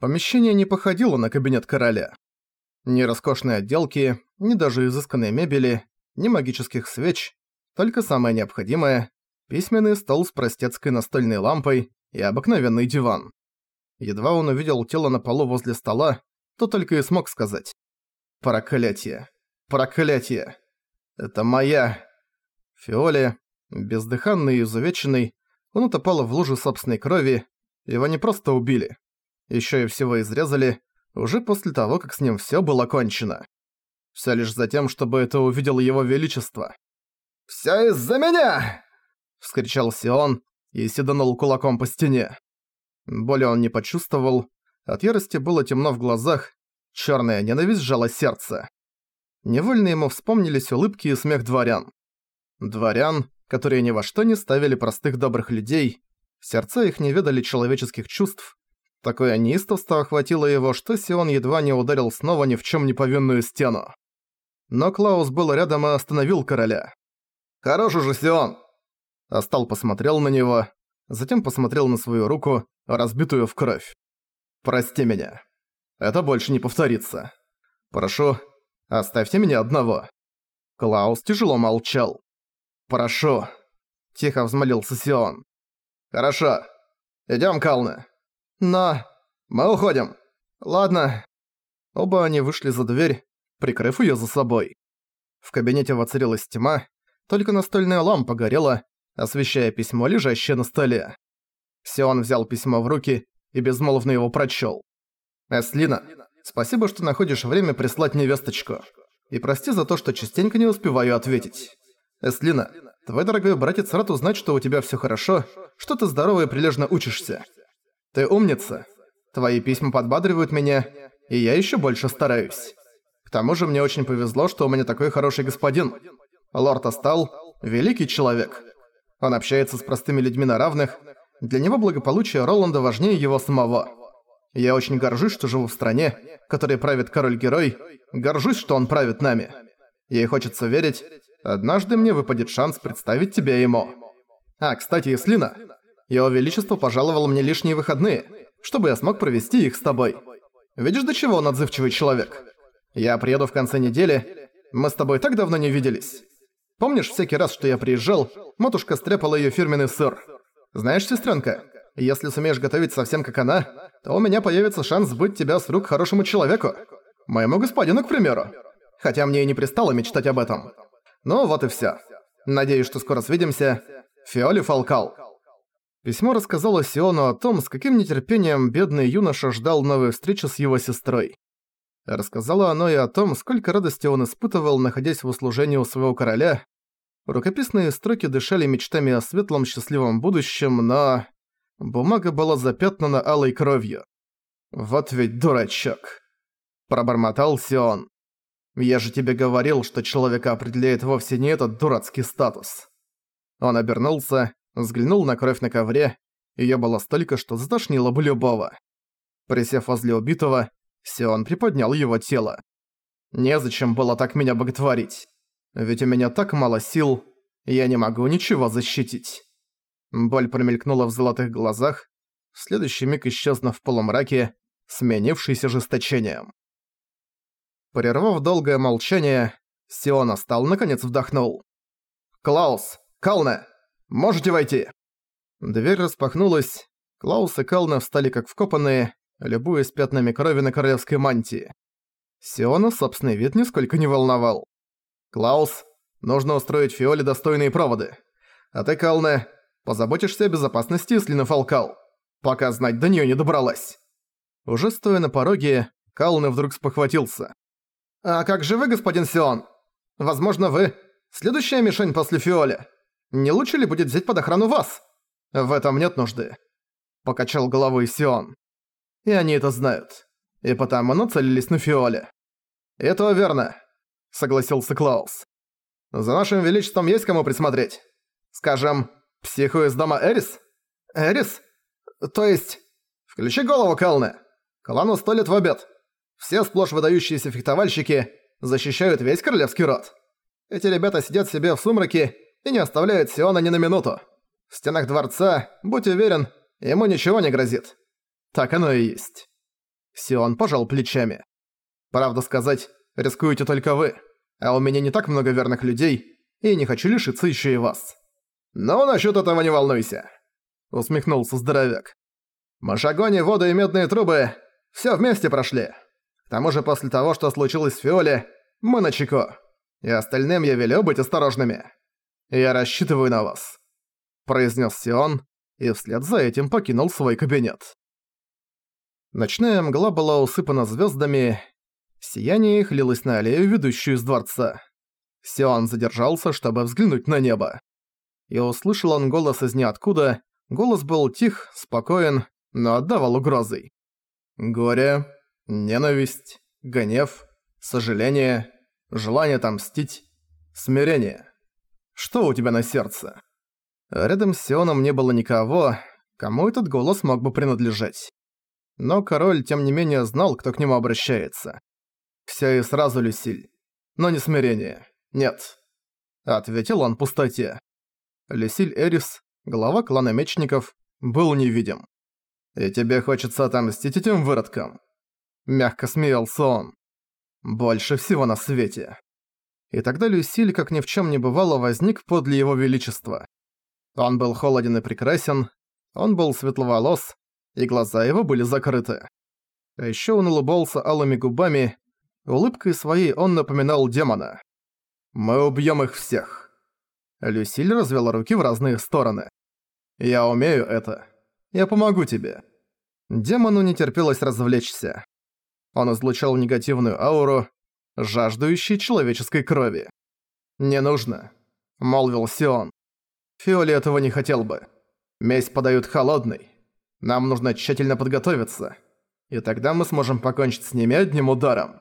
Помещение не походило на кабинет короля. Ни роскошной отделки, ни даже изысканной мебели, ни магических свеч, только самое необходимое – письменный стол с простецкой настольной лампой и обыкновенный диван. Едва он увидел тело на полу возле стола, то только и смог сказать. «Проклятие! Проклятие! Это моя!» Фиоле, бездыханный и изувеченный, он утопал в луже собственной крови, его не просто убили. Ещё и всего изрезали, уже после того, как с ним всё было кончено. Всё лишь за тем, чтобы это увидел его величество. «Всё из-за меня!» — вскричал Сион и седанул кулаком по стене. Боли он не почувствовал, от ярости было темно в глазах, чёрная ненависть сжала сердце. Невольно ему вспомнились улыбки и смех дворян. Дворян, которые ни во что не ставили простых добрых людей, сердца их не ведали человеческих чувств, Такое неистовство охватило его, что Сион едва не ударил снова ни в чем не повинную стену. Но Клаус был рядом и остановил короля. «Хорош уже, Сион!» Астал посмотрел на него, затем посмотрел на свою руку, разбитую в кровь. «Прости меня. Это больше не повторится. Прошу, оставьте меня одного». Клаус тяжело молчал. «Прошу», — тихо взмолился Сион. «Хорошо. Идём, Калны». «Но... мы уходим. Ладно». Оба они вышли за дверь, прикрыв её за собой. В кабинете воцарилась тьма, только настольная лампа горела, освещая письмо, лежащее на столе. Сион взял письмо в руки и безмолвно его прочёл. «Эслина, спасибо, что находишь время прислать мне весточку. И прости за то, что частенько не успеваю ответить. Эслина, твой дорогой братец рад узнать, что у тебя всё хорошо, что ты здорово и прилежно учишься. Ты умница. Твои письма подбадривают меня, и я ещё больше стараюсь. К тому же мне очень повезло, что у меня такой хороший господин. Лорд Астал – великий человек. Он общается с простыми людьми на равных. Для него благополучие Роланда важнее его самого. Я очень горжусь, что живу в стране, которой правит король-герой. Горжусь, что он правит нами. Ей хочется верить, однажды мне выпадет шанс представить тебя ему. А, кстати, Ислина, его Величество пожаловал мне лишние выходные, чтобы я смог провести их с тобой. Видишь, до чего он отзывчивый человек? Я приеду в конце недели. Мы с тобой так давно не виделись. Помнишь, всякий раз, что я приезжал, матушка стряпала её фирменный сыр. Знаешь, сестрёнка, если сумеешь готовить совсем как она, то у меня появится шанс сбыть тебя с рук хорошему человеку. Моему господину, к примеру. Хотя мне и не пристало мечтать об этом. Ну вот и всё. Надеюсь, что скоро свидимся. Фиоли Фалкал. Письмо рассказало Сиону о том, с каким нетерпением бедный юноша ждал новой встречи с его сестрой. Рассказало оно и о том, сколько радости он испытывал, находясь в услужении у своего короля. Рукописные строки дышали мечтами о светлом счастливом будущем, но... Бумага была запятнана алой кровью. «Вот ведь дурачок!» Пробормотал Сион. «Я же тебе говорил, что человека определяет вовсе не этот дурацкий статус». Он обернулся, взглянул на кровь на ковре, её было столько, что затошнило бы любого. Присев возле убитого, Сион приподнял его тело. «Незачем было так меня боготворить. Ведь у меня так мало сил, я не могу ничего защитить». Боль промелькнула в золотых глазах, в следующий миг исчезнув в полумраке, сменившийся жесточением. Прервав долгое молчание, Сион остал, наконец вдохнул. «Клаус! Калне!» Можете войти!» Дверь распахнулась. Клаус и Кална встали как вкопанные, любуясь пятнами крови на королевской мантии. Сиона собственный вид нисколько не волновал. «Клаус, нужно устроить Фиоле достойные проводы. А ты, Калне, позаботишься о безопасности Слина Фалкал, пока знать до неё не добралась». Уже стоя на пороге, Калне вдруг спохватился. «А как же вы, господин Сион? Возможно, вы следующая мишень после Фиоли?» Не лучше ли будет взять под охрану вас? В этом нет нужды. Покачал головой Сион. И они это знают. И потому нацелились на Фиоле. Это верно, согласился Клаус. За нашим величеством есть кому присмотреть. Скажем, психу из дома Эрис? Эрис? То есть... Включи голову, Калне. Клану сто лет в обед. Все сплошь выдающиеся фехтовальщики защищают весь королевский род. Эти ребята сидят себе в сумраке и не оставляет Сиона ни на минуту. В стенах дворца, будь уверен, ему ничего не грозит. Так оно и есть. Сион пожал плечами. «Правда сказать, рискуете только вы, а у меня не так много верных людей, и не хочу лишиться еще и вас». «Ну, насчет этого не волнуйся», — усмехнулся здоровяк. «Машагони, воду и медные трубы все вместе прошли. К тому же после того, что случилось с Фиоле, мы на чеку. И остальным я велю быть осторожными. Я рассчитываю на вас», — произнес Сион, и вслед за этим покинул свой кабинет. Ночная мгла была усыпана звездами, сияние их лилось на аллею, ведущую из дворца. Сион задержался, чтобы взглянуть на небо. И услышал он голос из ниоткуда, голос был тих, спокоен, но отдавал угрозой. Горе, ненависть, гнев, сожаление, желание отомстить, смирение. Что у тебя на сердце? Рядом с Сионом не было никого, кому этот голос мог бы принадлежать. Но король, тем не менее, знал, кто к нему обращается. Всё и сразу, Люсиль. Но не смирение. Нет. Ответил он пустоте. Люсиль Эрис, глава клана мечников, был невидим. «И тебе хочется отомстить этим выродкам?» Мягко смеялся он. «Больше всего на свете». И тогда Люсиль, как ни в чем не бывало, возник подле его величества. Он был холоден и прекрасен, он был светловолос, и глаза его были закрыты. А ещё он улыбался алыми губами, улыбкой своей он напоминал демона. «Мы убьём их всех». Люсиль развела руки в разные стороны. «Я умею это. Я помогу тебе». Демону не терпелось развлечься. Он излучал негативную ауру, жаждущей человеческой крови. «Не нужно», — молвил Сион. «Фиоли этого не хотел бы. Месть подают холодный. Нам нужно тщательно подготовиться. И тогда мы сможем покончить с ними одним ударом.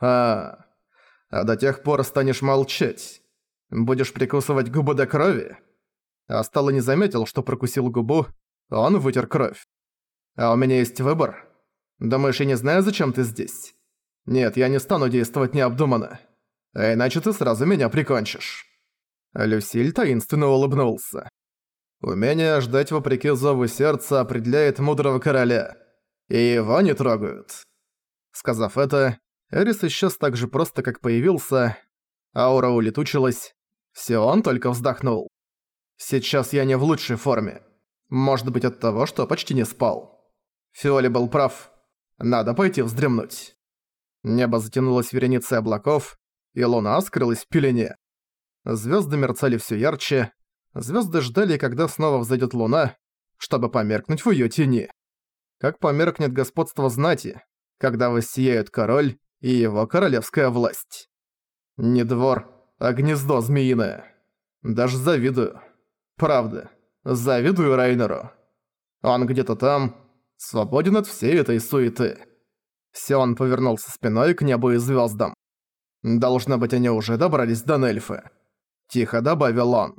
А, а до тех пор станешь молчать. Будешь прикусывать губы до крови?» Астала не заметил, что прокусил губу, он вытер кровь. «А у меня есть выбор. Думаешь, я не знаю, зачем ты здесь? Нет, я не стану действовать необдуманно. А иначе ты сразу меня прикончишь». Люсиль таинственно улыбнулся. Умение ждать вопреки зову сердца определяет мудрого короля. И его не трогают. Сказав это, Эрис исчез так же просто, как появился. Аура улетучилась. Сион только вздохнул. Сейчас я не в лучшей форме. Может быть от того, что почти не спал. Фиоли был прав. Надо пойти вздремнуть. Небо затянулось вереницей облаков, и луна скрылась в пелене. Звезды мерцали все ярче, Звезды ждали, когда снова взойдет луна, чтобы померкнуть в ее тени. Как померкнет господство знати, когда воссияют король и его королевская власть. Не двор, а гнездо змеиное. Даже завидую. Правда, завидую Райнеру. Он где-то там, свободен от всей этой суеты. Сион повернулся спиной к небу и звездам. Должно быть, они уже добрались до Нельфы. Тихо добавил он.